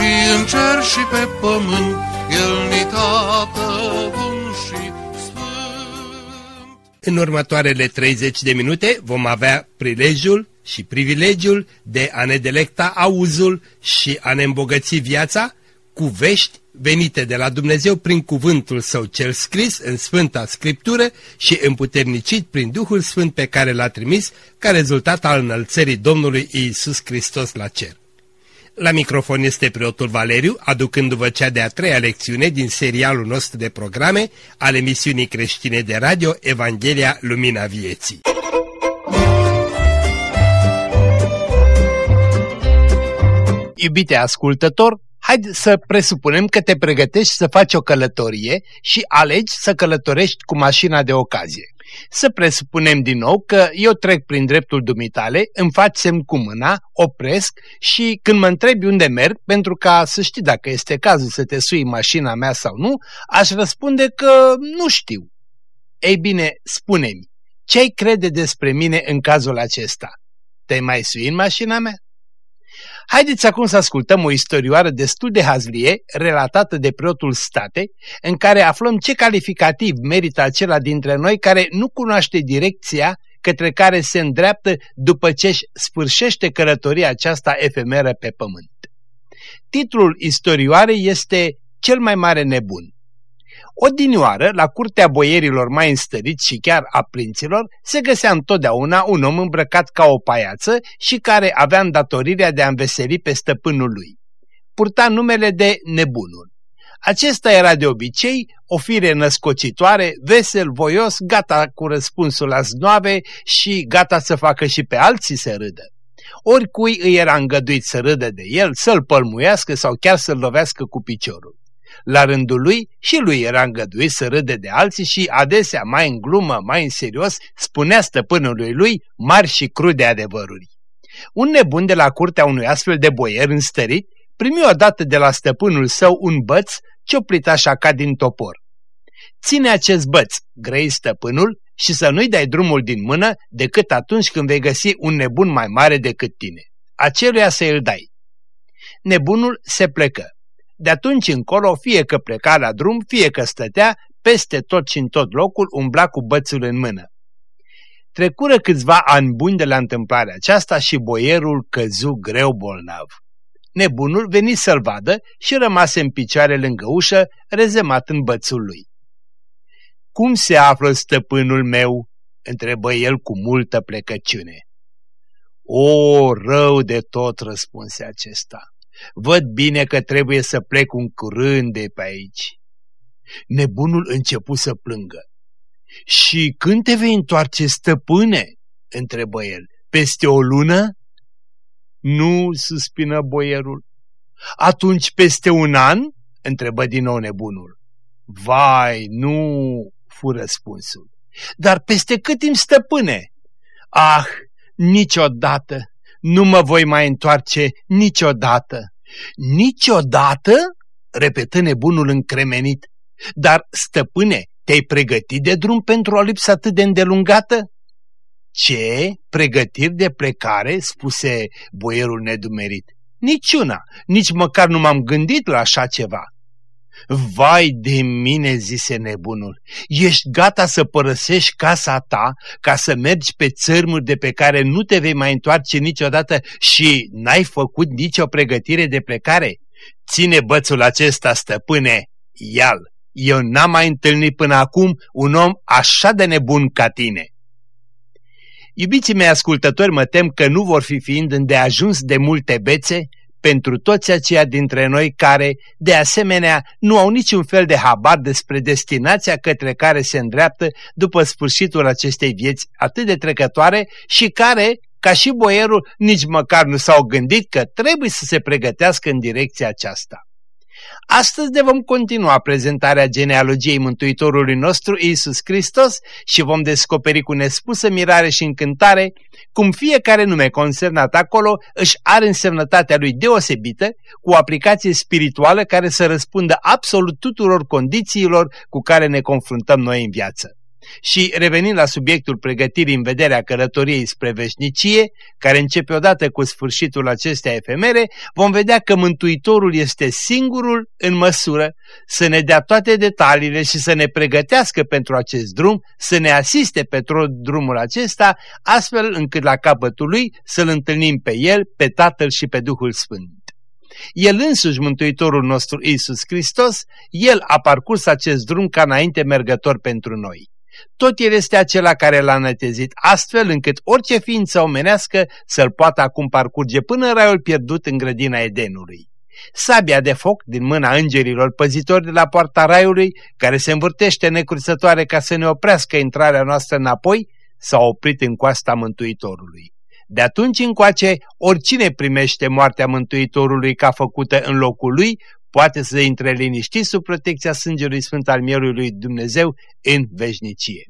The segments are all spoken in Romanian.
și în cer și pe pământ, El ni tată bun și sfânt. În următoarele 30 de minute vom avea prilejul și privilegiul de a ne delecta auzul și a ne îmbogăți viața cu vești venite de la Dumnezeu prin cuvântul său cel scris în Sfânta Scriptură și împuternicit prin Duhul Sfânt pe care l-a trimis ca rezultat al înălțării Domnului Iisus Hristos la cer. La microfon este preotul Valeriu, aducându-vă cea de-a treia lecțiune din serialul nostru de programe al emisiunii creștine de radio Evanghelia Lumina Vieții. Iubite ascultător, haide să presupunem că te pregătești să faci o călătorie și alegi să călătorești cu mașina de ocazie. Să presupunem din nou că eu trec prin dreptul dumitale, îmi faci semn cu mâna, opresc și când mă întrebi unde merg, pentru ca să știi dacă este cazul să te sui mașina mea sau nu, aș răspunde că nu știu. Ei bine, spune-mi, ce-ai crede despre mine în cazul acesta? Te mai sui în mașina mea? Haideți acum să ascultăm o istorioară destul de hazlie, relatată de preotul state, în care aflăm ce calificativ merită acela dintre noi care nu cunoaște direcția către care se îndreaptă după ce își sfârșește călătoria aceasta efemeră pe pământ. Titlul istorioarei este Cel mai mare nebun. Odinioară, la curtea boierilor mai înstăriți și chiar a prinților, se găsea întotdeauna un om îmbrăcat ca o paiață și care avea îndatorirea de a înveseli pe stăpânul lui. Purta numele de Nebunul. Acesta era de obicei o fire născocitoare, vesel, voios, gata cu răspunsul la znoave și gata să facă și pe alții să râdă. Oricui îi era îngăduit să râdă de el, să-l pălmuiască sau chiar să-l lovească cu piciorul. La rândul lui și lui era îngăduit să râde de alții și adesea, mai în glumă, mai în serios, spunea stăpânului lui mari și crude adevăruri. Un nebun de la curtea unui astfel de boier înstărit primi odată de la stăpânul său un băț cioplit așa ca din topor. Ține acest băț, grei stăpânul, și să nu-i dai drumul din mână decât atunci când vei găsi un nebun mai mare decât tine. Aceluia să îl dai. Nebunul se plecă. De atunci încolo, fie că pleca la drum, fie că stătea, peste tot și în tot locul umbla cu bățul în mână. Trecură câțiva ani buni de la întâmplarea aceasta și boierul căzu greu bolnav. Nebunul veni să-l vadă și rămase în picioare lângă ușă, rezemat în bățul lui. Cum se află stăpânul meu?" întrebă el cu multă plecăciune. O, rău de tot," răspunse acesta. Văd bine că trebuie să plec un curând de pe aici. Nebunul începu să plângă. Și când te vei întoarce, stăpâne? întrebă el. Peste o lună? Nu, suspină boierul. Atunci peste un an? întrebă din nou nebunul. Vai, nu, fu răspunsul. Dar peste cât timp, stăpâne? Ah, niciodată, nu mă voi mai întoarce niciodată. Niciodată? repetă nebunul încremenit. Dar, stăpâne, te-ai pregătit de drum pentru o lipsă atât de îndelungată? Ce? Pregătiri de plecare? spuse boierul nedumerit. Niciuna, nici măcar nu m-am gândit la așa ceva. Vai de mine, zise nebunul, ești gata să părăsești casa ta ca să mergi pe țărmuri de pe care nu te vei mai întoarce niciodată și n-ai făcut nicio pregătire de plecare? Ține bățul acesta, stăpâne, ial. Eu n-am mai întâlnit până acum un om așa de nebun ca tine. Iubiții mei ascultători, mă tem că nu vor fi fiind îndeajuns de multe bețe pentru toți aceia dintre noi care, de asemenea, nu au niciun fel de habar despre destinația către care se îndreaptă după sfârșitul acestei vieți atât de trecătoare și care, ca și boierul, nici măcar nu s-au gândit că trebuie să se pregătească în direcția aceasta. Astăzi ne vom continua prezentarea genealogiei Mântuitorului nostru Iisus Hristos și vom descoperi cu nespusă mirare și încântare cum fiecare nume consemnat acolo își are însemnătatea lui deosebită, cu o aplicație spirituală care să răspundă absolut tuturor condițiilor cu care ne confruntăm noi în viață. Și revenind la subiectul pregătirii în vederea călătoriei spre veșnicie, care începe odată cu sfârșitul acestei efemere, vom vedea că Mântuitorul este singurul în măsură să ne dea toate detaliile și să ne pregătească pentru acest drum, să ne asiste pe drumul acesta, astfel încât la capătul lui să-L întâlnim pe El, pe Tatăl și pe Duhul Sfânt. El însuși, Mântuitorul nostru Isus Hristos, El a parcurs acest drum ca înainte mergător pentru noi tot el este acela care l-a nătezit, astfel încât orice ființă omenească să-l poată acum parcurge până în raiul pierdut în grădina Edenului. Sabia de foc din mâna îngerilor păzitori de la poarta raiului, care se învârtește necruțătoare ca să ne oprească intrarea noastră înapoi, s-a oprit în coasta Mântuitorului. De atunci încoace, oricine primește moartea Mântuitorului ca făcută în locul lui, poate să intre liniștit sub protecția sângelui sfânt al mierului lui Dumnezeu în veșnicie.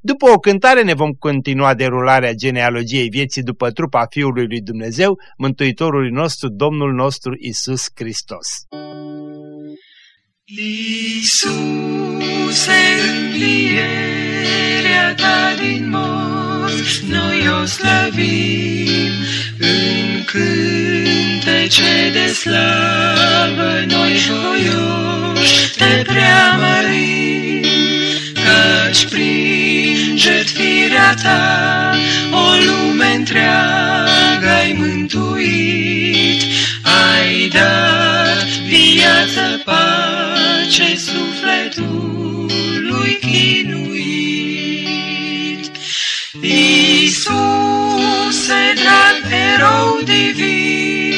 După o cântare ne vom continua derularea genealogiei vieții după trupa Fiului lui Dumnezeu, Mântuitorului nostru, Domnul nostru Isus Hristos. Iisuse, învierea ta din morți, noi o slăvim în cântece de slavă, noi voioși te preamărim, căci prin jertfirea ta o lume întreagă ai mântuit, ai dat viață, pace sufletului chinuit. Iisuse, drag erou divin,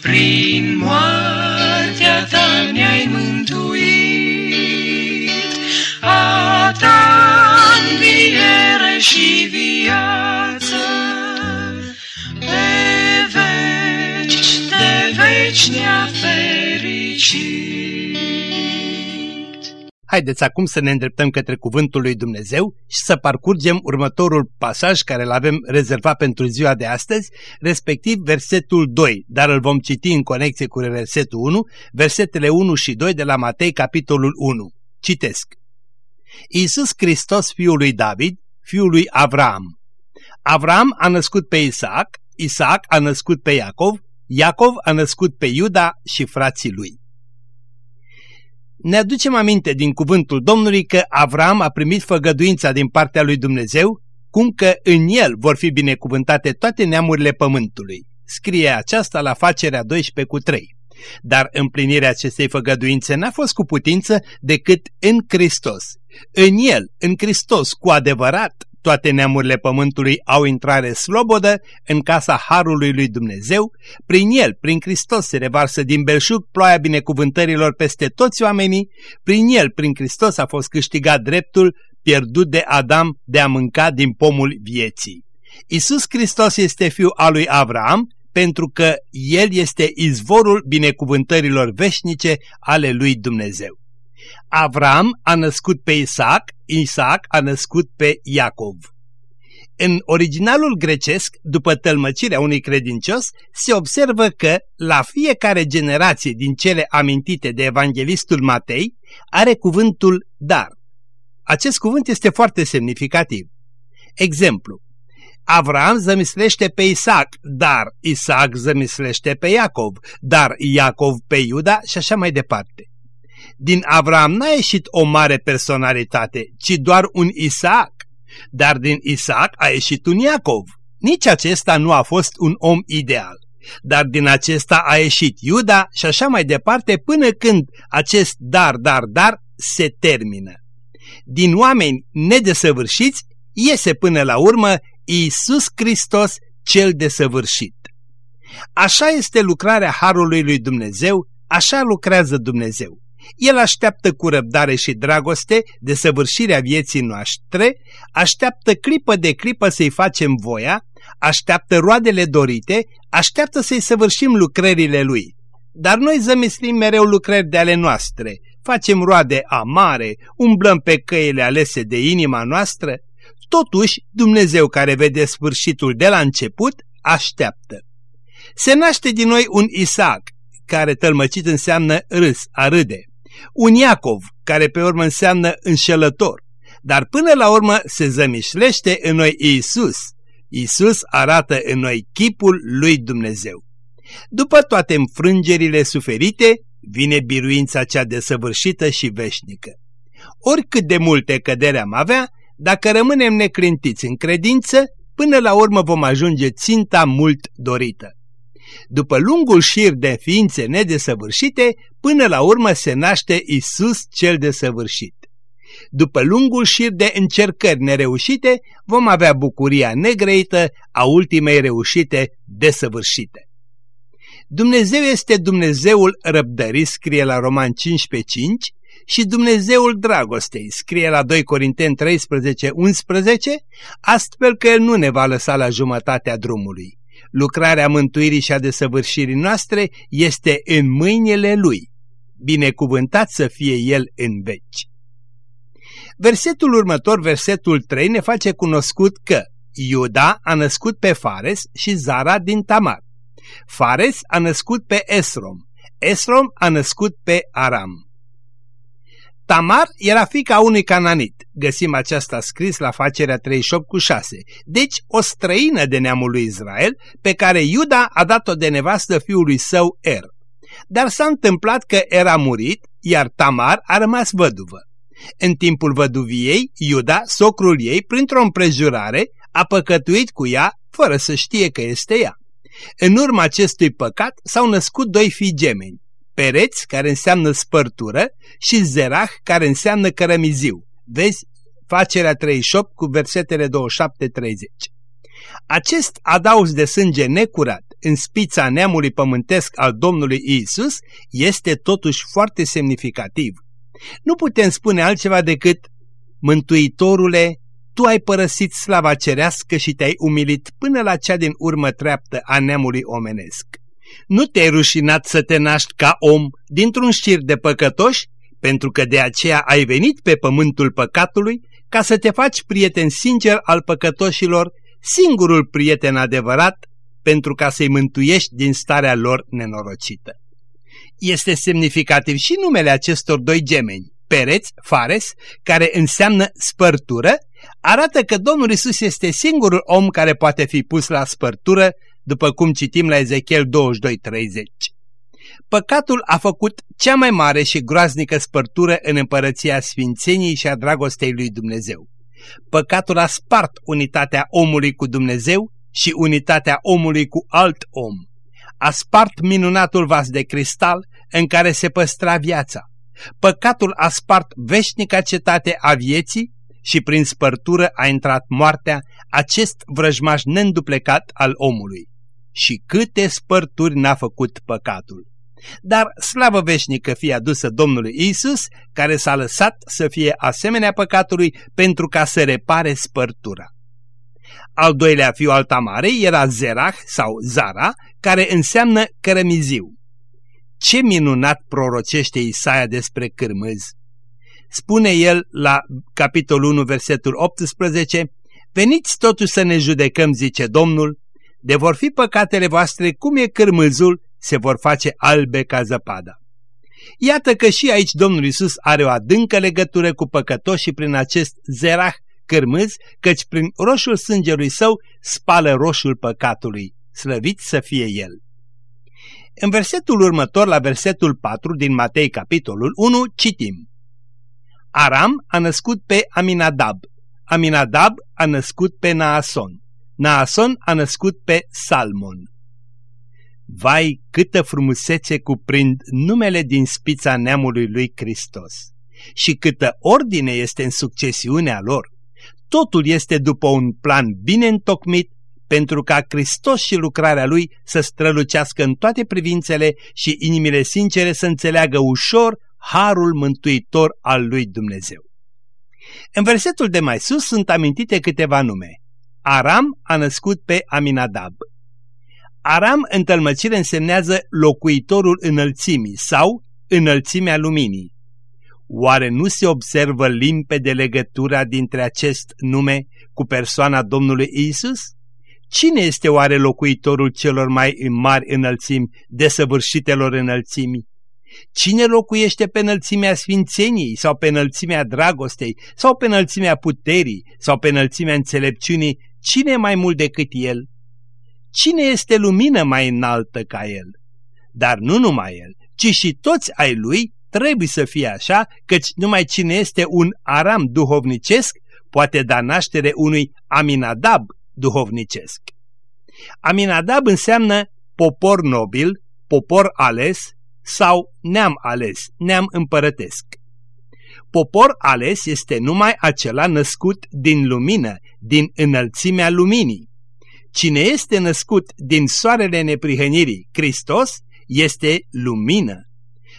prin moartea ta ne-ai mântuit, a ta înviere și viață, pe veci, de veci ne-a fericit. Haideți acum să ne îndreptăm către Cuvântul lui Dumnezeu și să parcurgem următorul pasaj care îl avem rezervat pentru ziua de astăzi, respectiv versetul 2, dar îl vom citi în conexie cu versetul 1, versetele 1 și 2 de la Matei, capitolul 1. Citesc. Iisus Hristos, fiul lui David, fiul lui Avram. Avram a născut pe Isaac, Isaac a născut pe Iacov, Iacov a născut pe Iuda și frații lui. Ne aducem aminte din cuvântul Domnului că Avram a primit făgăduința din partea lui Dumnezeu, cum că în el vor fi binecuvântate toate neamurile pământului. Scrie aceasta la facerea 12 cu 3. Dar împlinirea acestei făgăduințe n-a fost cu putință decât în Hristos. În El, în Hristos, cu adevărat, toate neamurile pământului au intrare slobodă în casa Harului lui Dumnezeu, prin El, prin Hristos se revarsă din belșug ploaia binecuvântărilor peste toți oamenii, prin El, prin Hristos a fost câștigat dreptul pierdut de Adam de a mânca din pomul vieții. Isus Hristos este fiul al lui Avram, pentru că El este izvorul binecuvântărilor veșnice ale lui Dumnezeu. Avram a născut pe Isaac, Isaac a născut pe Iacov. În originalul grecesc, după tălmăcirea unui credincios, se observă că la fiecare generație din cele amintite de evanghelistul Matei are cuvântul dar. Acest cuvânt este foarte semnificativ. Exemplu. Avram zămislește pe Isaac, dar Isaac zămislește pe Iacov, dar Iacov pe Iuda și așa mai departe. Din Avram n-a ieșit o mare personalitate, ci doar un Isaac, dar din Isaac a ieșit un Iacov. Nici acesta nu a fost un om ideal, dar din acesta a ieșit Iuda și așa mai departe până când acest dar, dar, dar se termină. Din oameni nedesăvârșiți iese până la urmă Iisus Hristos cel desăvârșit. Așa este lucrarea Harului lui Dumnezeu, așa lucrează Dumnezeu. El așteaptă cu răbdare și dragoste de săvârșirea vieții noastre, așteaptă clipă de clipă să-i facem voia, așteaptă roadele dorite, așteaptă să-i săvârșim lucrările lui. dar noi zămislim mereu lucrări de ale noastre, facem roade amare, umblăm pe căile alese de inima noastră, totuși Dumnezeu care vede sfârșitul de la început, așteaptă. Se naște din noi un Isaac, care tălmăcit înseamnă râs, a râde, un Iacov, care pe urmă înseamnă înșelător, dar până la urmă se zămișlește în noi Iisus. Iisus arată în noi chipul lui Dumnezeu. După toate înfrângerile suferite, vine biruința cea desăvârșită și veșnică. Oricât de multe cădere am avea, dacă rămânem neclintiți în credință, până la urmă vom ajunge ținta mult dorită. După lungul șir de ființe nedesăvârșite, până la urmă se naște Isus cel desăvârșit. După lungul șir de încercări nereușite, vom avea bucuria negreită a ultimei reușite desăvârșite. Dumnezeu este Dumnezeul răbdării, scrie la Roman 15.5, și Dumnezeul dragostei, scrie la 2 Corinteni 13, 11, astfel că El nu ne va lăsa la jumătatea drumului. Lucrarea mântuirii și a desăvârșirii noastre este în mâinile Lui. Binecuvântat să fie El în veci. Versetul următor, versetul 3, ne face cunoscut că Iuda a născut pe Fares și Zara din Tamar. Fares a născut pe Esrom. Esrom a născut pe Aram. Tamar era fica unui cananit. Găsim aceasta scris la facerea 38 cu 6. Deci o străină de neamul lui Israel, pe care Iuda a dat-o de nevastă fiului său Er. Dar s-a întâmplat că era murit, iar Tamar a rămas văduvă. În timpul văduviei, Iuda, socrul ei, printr-o împrejurare, a păcătuit cu ea, fără să știe că este ea. În urma acestui păcat s-au născut doi fii gemeni, Pereți, care înseamnă spărtură, și Zerah, care înseamnă cărămiziu. Vezi facerea 38 cu versetele 27-30. Acest adaus de sânge necurat în spița neamului pământesc al Domnului Isus este totuși foarte semnificativ. Nu putem spune altceva decât, Mântuitorule, tu ai părăsit slava cerească și te-ai umilit până la cea din urmă treaptă a neamului omenesc. Nu te-ai rușinat să te naști ca om dintr-un șir de păcătoși, pentru că de aceea ai venit pe pământul păcatului ca să te faci prieten sincer al păcătoșilor, singurul prieten adevărat, pentru ca să-i mântuiești din starea lor nenorocită. Este semnificativ și numele acestor doi gemeni, Pereți, Fares, care înseamnă spărtură, arată că Domnul Isus este singurul om care poate fi pus la spărtură după cum citim la Ezechiel 22.30. Păcatul a făcut cea mai mare și groaznică spărtură în împărăția sfințeniei și a dragostei lui Dumnezeu. Păcatul a spart unitatea omului cu Dumnezeu și unitatea omului cu alt om. A spart minunatul vas de cristal în care se păstra viața. Păcatul a spart veșnica cetate a vieții și prin spărtură a intrat moartea, acest vrăjmaș neînduplecat al omului și câte spărturi n-a făcut păcatul. Dar slavă veșnică fie adusă Domnului Isus, care s-a lăsat să fie asemenea păcatului pentru ca să repare spărtura. Al doilea fiu al Tamarei era Zerah sau Zara, care înseamnă cărămiziu. Ce minunat prorocește Isaia despre cârmâz! Spune el la capitolul 1, versetul 18, Veniți totuși să ne judecăm, zice Domnul, de vor fi păcatele voastre cum e cârmâzul, se vor face albe ca zăpada. Iată că și aici Domnul Isus are o adâncă legătură cu păcătoșii prin acest zerah cârmâz, căci prin roșul sângelui său spală roșul păcatului, slăvit să fie el. În versetul următor, la versetul 4 din Matei capitolul 1, citim Aram a născut pe Aminadab, Aminadab a născut pe Naason, Naason a născut pe Salmon. Vai, câtă frumusețe cuprind numele din spița neamului lui Hristos și câtă ordine este în succesiunea lor. Totul este după un plan bine întocmit pentru ca Hristos și lucrarea Lui să strălucească în toate privințele și inimile sincere să înțeleagă ușor harul mântuitor al lui Dumnezeu. În versetul de mai sus sunt amintite câteva nume. Aram a născut pe Aminadab. Aram în tălmăcire însemnează locuitorul înălțimii sau înălțimea luminii. Oare nu se observă limpede legătura dintre acest nume cu persoana Domnului Isus? Cine este oare locuitorul celor mai mari înălțimi, desăvârșitelor înălțimii? Cine locuiește pe înălțimea sfințeniei sau pe înălțimea dragostei sau pe înălțimea puterii sau pe înălțimea înțelepciunii? Cine mai mult decât el? Cine este lumină mai înaltă ca el? Dar nu numai el, ci și toți ai lui trebuie să fie așa, căci numai cine este un aram duhovnicesc poate da naștere unui aminadab duhovnicesc. Aminadab înseamnă popor nobil, popor ales sau neam ales, neam împărătesc. Popor ales este numai acela născut din lumină, din înălțimea luminii. Cine este născut din soarele neprihănirii, Hristos, este lumină.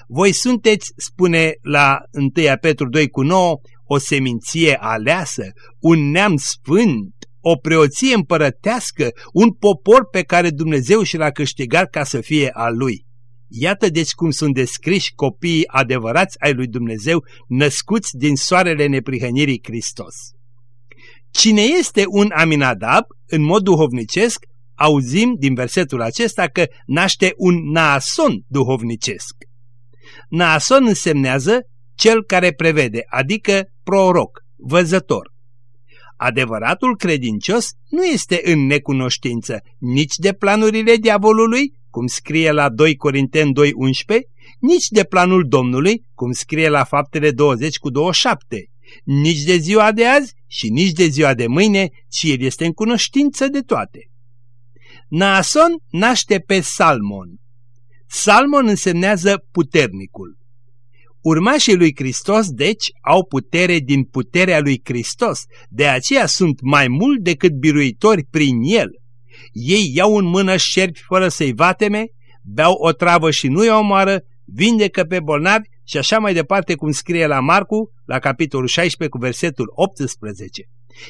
Voi sunteți, spune la 1 Petru 2 cu 9, o seminție aleasă, un neam sfânt, o preoție împărătească, un popor pe care Dumnezeu și l-a câștigat ca să fie al lui. Iată deci cum sunt descriși copiii adevărați ai lui Dumnezeu, născuți din soarele neprihănirii Hristos. Cine este un Aminadab, în mod duhovnicesc, auzim din versetul acesta că naște un Naason duhovnicesc. Naason însemnează cel care prevede, adică proroc, văzător. Adevăratul credincios nu este în necunoștință nici de planurile diavolului, cum scrie la 2 Corinteni 2.11, nici de planul Domnului, cum scrie la faptele 20 cu 27, nici de ziua de azi și nici de ziua de mâine, ci el este în cunoștință de toate. Naason naște pe Salmon. Salmon însemnează puternicul. Urmașii lui Hristos, deci, au putere din puterea lui Hristos, de aceea sunt mai mult decât biruitori prin el. Ei iau în mână șerpi fără să-i vateme, beau o travă și nu-i omoară, vindecă pe bolnavi și așa mai departe cum scrie la Marcu, la capitolul 16 cu versetul 18.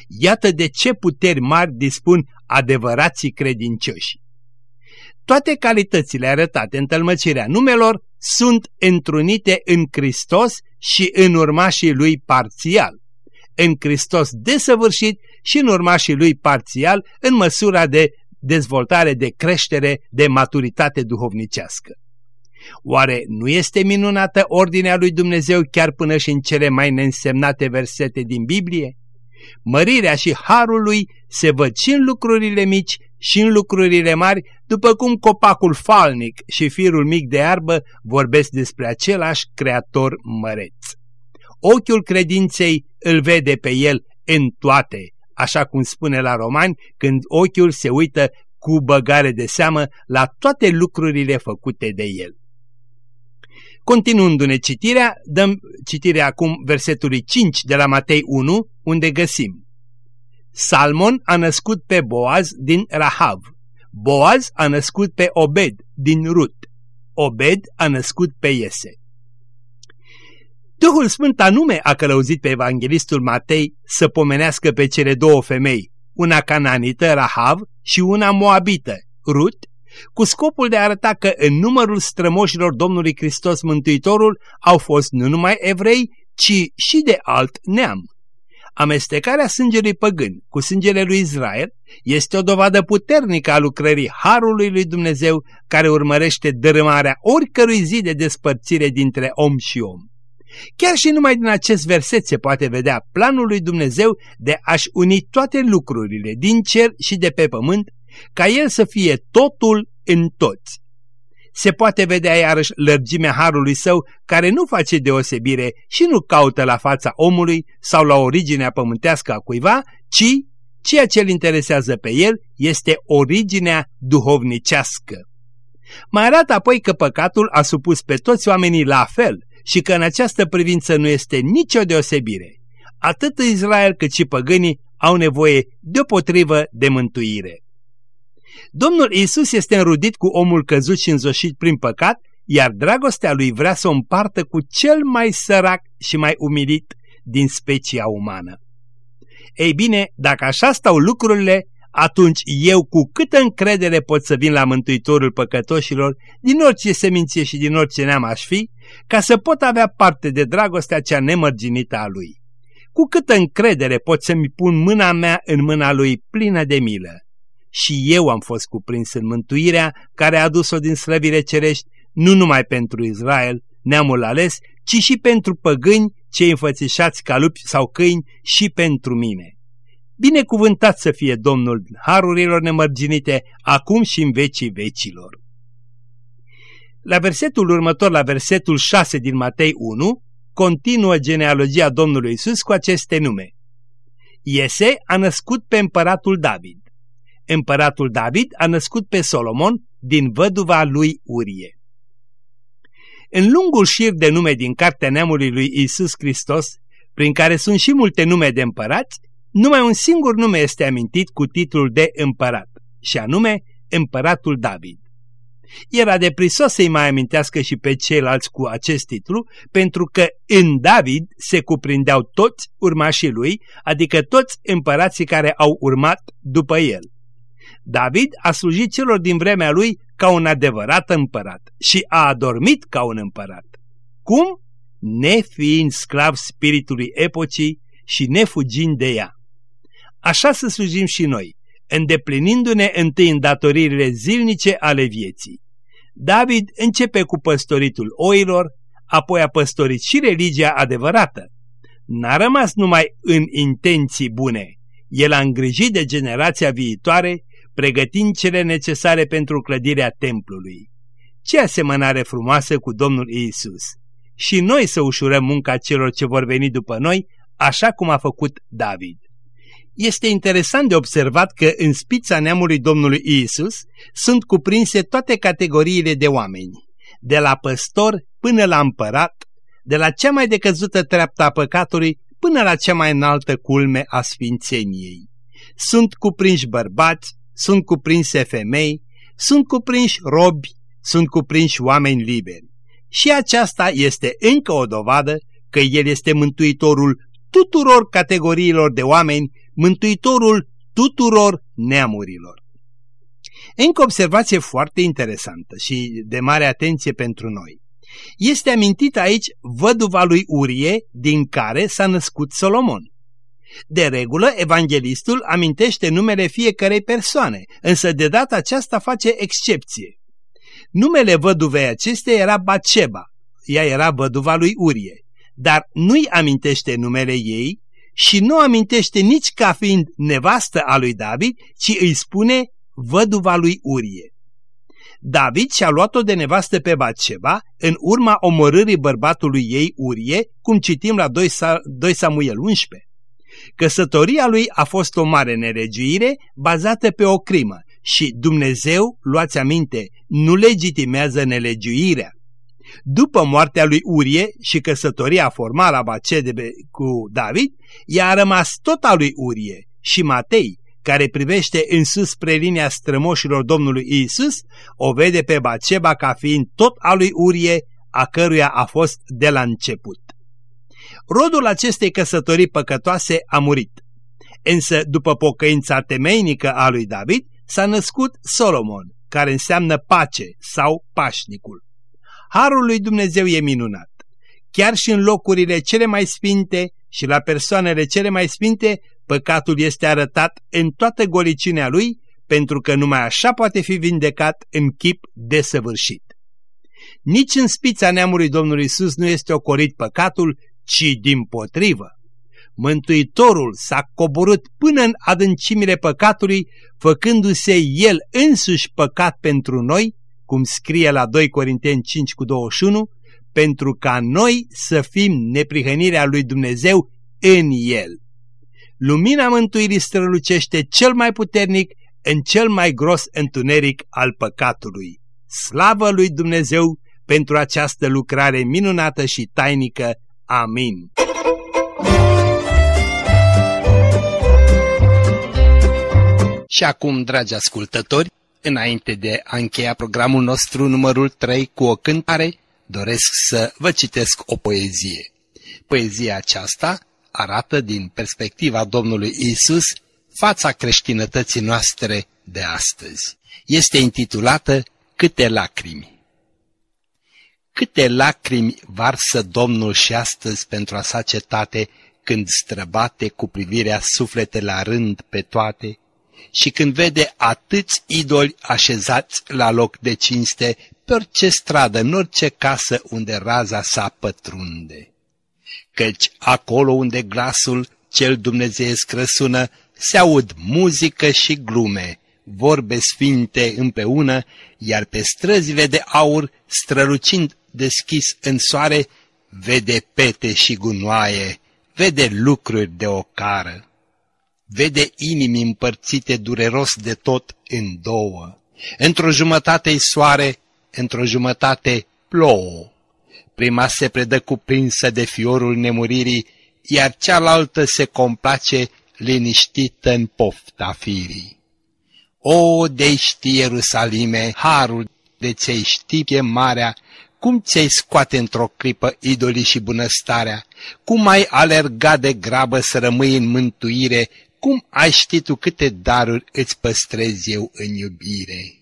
Iată de ce puteri mari dispun adevărații credincioși. Toate calitățile arătate în tălmăcirea numelor sunt întrunite în Hristos și în urmașii lui parțial. În Hristos desăvârșit și în urmașii lui parțial în măsura de dezvoltare, de creștere, de maturitate duhovnicească. Oare nu este minunată ordinea lui Dumnezeu chiar până și în cele mai neînsemnate versete din Biblie? Mărirea și harul lui se văd și în lucrurile mici și în lucrurile mari, după cum copacul falnic și firul mic de arbă vorbesc despre același creator măreț. Ochiul credinței îl vede pe el în toate, așa cum spune la romani, când ochiul se uită cu băgare de seamă la toate lucrurile făcute de el. Continuându-ne citirea, dăm citirea acum versetului 5 de la Matei 1, unde găsim Salmon a născut pe Boaz din Rahav, Boaz a născut pe Obed din Rut, Obed a născut pe Iese. Duhul Sfânt anume a călăuzit pe evanghelistul Matei să pomenească pe cele două femei, una cananită, Rahav, și una moabită, Rut, cu scopul de a arăta că în numărul strămoșilor Domnului Hristos Mântuitorul au fost nu numai evrei, ci și de alt neam. Amestecarea sângelui păgân cu sângele lui Israel este o dovadă puternică a lucrării Harului lui Dumnezeu care urmărește dărâmarea oricărui zi de despărțire dintre om și om. Chiar și numai din acest verset se poate vedea planul lui Dumnezeu de a-și uni toate lucrurile din cer și de pe pământ, ca El să fie totul în toți. Se poate vedea iarăși lărgimea harului său, care nu face deosebire și nu caută la fața omului sau la originea pământească a cuiva, ci ceea ce îl interesează pe el este originea duhovnicească. Mai arată apoi că păcatul a supus pe toți oamenii la fel și că în această privință nu este nicio deosebire. Atât Israel cât și păgânii au nevoie deopotrivă de mântuire. Domnul Isus este înrudit cu omul căzut și înzoșit prin păcat, iar dragostea lui vrea să o împartă cu cel mai sărac și mai umilit din specia umană. Ei bine, dacă așa stau lucrurile, atunci eu cu câtă încredere pot să vin la Mântuitorul păcătoșilor, din orice seminție și din orice neam aș fi, ca să pot avea parte de dragostea cea nemărginită a Lui. Cu câtă încredere pot să-mi pun mâna mea în mâna Lui plină de milă. Și eu am fost cuprins în mântuirea care a adus-o din slăvire cerești, nu numai pentru Israel, neamul ales, ci și pentru păgâni, cei înfățișați ca lupi sau câini, și pentru mine. Binecuvântat să fie Domnul harurilor nemărginite, acum și în vecii vecilor. La versetul următor, la versetul 6 din Matei 1, continuă genealogia Domnului Isus cu aceste nume. Iese a născut pe împăratul David. Împăratul David a născut pe Solomon din văduva lui Urie. În lungul șir de nume din cartea neamului lui Isus Hristos, prin care sunt și multe nume de împărați, numai un singur nume este amintit cu titlul de împărat, și anume Împăratul David. Era de prisos să-i mai amintească și pe ceilalți cu acest titlu, pentru că în David se cuprindeau toți urmașii lui, adică toți împărații care au urmat după el. David a slujit celor din vremea lui ca un adevărat împărat și a adormit ca un împărat. Cum? Nefiind sclav spiritului epocii și nefugind de ea. Așa să slujim și noi, îndeplinindu-ne întâi îndatoririle zilnice ale vieții. David începe cu păstoritul oilor, apoi a păstorit și religia adevărată. N-a rămas numai în intenții bune, el a îngrijit de generația viitoare, pregătind cele necesare pentru clădirea templului. Ce asemănare frumoasă cu Domnul Iisus! Și noi să ușurăm munca celor ce vor veni după noi, așa cum a făcut David. Este interesant de observat că în spița neamului Domnului Iisus sunt cuprinse toate categoriile de oameni, de la păstor până la împărat, de la cea mai decăzută treaptă a păcatului până la cea mai înaltă culme a sfințeniei. Sunt cuprinși bărbați, sunt cuprinse femei, sunt cuprinși robi, sunt cuprinși oameni liberi. Și aceasta este încă o dovadă că El este Mântuitorul tuturor categoriilor de oameni Mântuitorul tuturor neamurilor. Încă observație foarte interesantă și de mare atenție pentru noi. Este amintit aici văduva lui Urie din care s-a născut Solomon. De regulă, evanghelistul amintește numele fiecarei persoane, însă de data aceasta face excepție. Numele văduvei acesteia era Baceba, ea era văduva lui Urie, dar nu-i amintește numele ei, și nu amintește nici ca fiind nevastă a lui David, ci îi spune văduva lui Urie. David și-a luat-o de nevastă pe Batșeba în urma omorârii bărbatului ei Urie, cum citim la 2, 2 Samuel 11. Căsătoria lui a fost o mare nelegiuire bazată pe o crimă și Dumnezeu, luați aminte, nu legitimează nelegiuirea. După moartea lui Urie și căsătoria formală a Bacedebe cu David, ea a rămas tot a lui Urie și Matei, care privește în sus spre linia strămoșilor Domnului Isus, o vede pe Baceba ca fiind tot a lui Urie, a căruia a fost de la început. Rodul acestei căsătorii păcătoase a murit, însă după pocăința temeinică a lui David s-a născut Solomon, care înseamnă pace sau pașnicul. Harul lui Dumnezeu e minunat. Chiar și în locurile cele mai sfinte și la persoanele cele mai sfinte, păcatul este arătat în toată golicinea lui, pentru că numai așa poate fi vindecat în chip desăvârșit. Nici în spița neamului Domnului Isus nu este ocorit păcatul, ci din potrivă. Mântuitorul s-a coborât până în adâncimile păcatului, făcându-se El însuși păcat pentru noi cum scrie la 2 Corinteni 5 cu 21, pentru ca noi să fim neprihănirea lui Dumnezeu în El. Lumina mântuirii strălucește cel mai puternic în cel mai gros întuneric al păcatului. Slavă lui Dumnezeu pentru această lucrare minunată și tainică. Amin. Și acum, dragi ascultători, Înainte de a încheia programul nostru numărul 3 cu o cântare, doresc să vă citesc o poezie. Poezia aceasta arată din perspectiva Domnului Isus fața creștinătății noastre de astăzi. Este intitulată Câte lacrimi. Câte lacrimi varsă Domnul și astăzi pentru a sa cetate când străbate cu privirea suflete la rând pe toate și când vede atâți idoli așezați la loc de cinste pe orice stradă, în orice casă unde raza sa pătrunde. Căci acolo unde glasul cel dumnezeiesc răsună, se aud muzică și glume, vorbe sfinte împreună, iar pe străzile de aur, strălucind deschis în soare, vede pete și gunoaie, vede lucruri de ocară, vede inimi împărțite dureros de tot în două. Într-o jumătate soare, într-o jumătate plouă. Prima se predă cuprinsă de fiorul nemuririi, iar cealaltă se complace liniștită în pofta firii. O, de știe Ierusalime, harul de ți-ai ști marea, cum ți-ai scoate într-o clipă idolii și bunăstarea? Cum ai alergat de grabă să rămâi în mântuire? Cum ai ști tu câte daruri îți păstrez eu în iubire?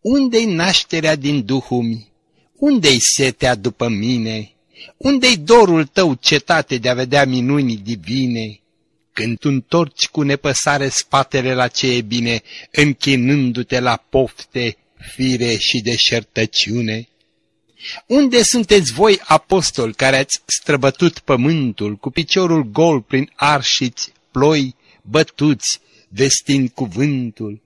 Unde-i nașterea din Duhul mi? Unde-i setea după mine? Unde-i dorul tău cetate de a vedea minuni divine? Când tu întorci cu nepăsare spatele la ce e bine, închinându-te la pofte, fire și deșertăciune? Unde sunteți voi, apostoli, care ați străbătut pământul cu piciorul gol prin arșiți, ploi, bătuți, vestind cuvântul?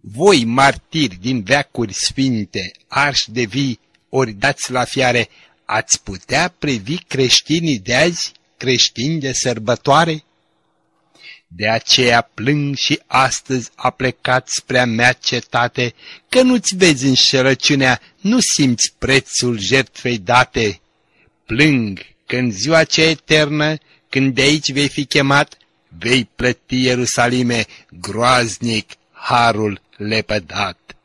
Voi, martiri din veacuri sfinte, arși de vii, ori dați la fiare, ați putea privi creștinii de azi, creștini de sărbătoare? De aceea plâng și astăzi a plecat spre a mea cetate, că nu-ți vezi înșelăciunea, nu simți prețul jertfei date. Plâng că în ziua cea eternă, când de aici vei fi chemat, vei plăti Ierusalime groaznic harul lepădat.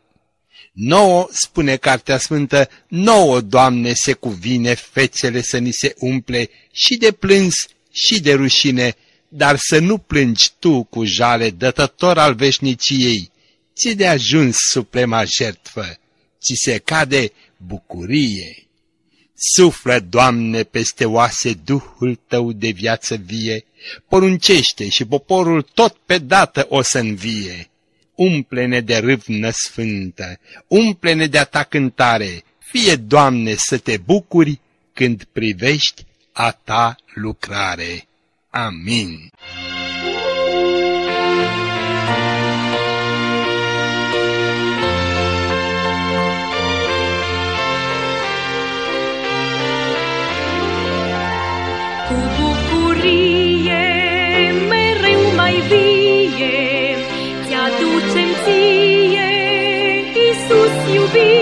Nouă, spune Cartea Sfântă, nouă, Doamne, se cuvine fețele să ni se umple și de plâns și de rușine, dar să nu plângi tu cu jale, dătător al veșniciei, ți de ajuns suprema jertfă, ți se cade bucurie. Suflă, Doamne, peste oase Duhul Tău de viață vie, poruncește și poporul tot pe dată o să învie. Umple-ne de râvnă sfântă, umple-ne de-a Ta cântare, fie, Doamne, să te bucuri când privești a Ta lucrare. Amém. be